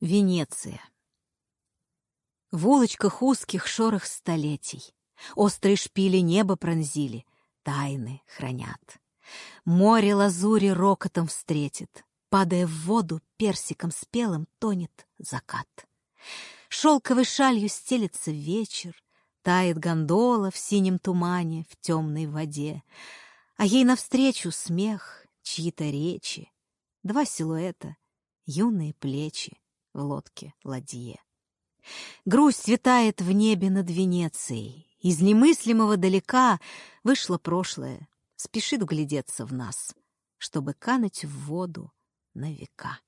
Венеция. В улочках узких шорох столетий. Острые шпили небо пронзили, тайны хранят. Море лазури рокотом встретит, Падая в воду, персиком спелым тонет закат. Шелковой шалью стелется вечер, Тает гондола в синем тумане, В темной воде, А ей навстречу смех, чьи-то речи, Два силуэта, юные плечи, в лодке ладье. Грусть витает в небе над Венецией. Из немыслимого далека вышло прошлое, спешит вглядеться в нас, чтобы кануть в воду на века.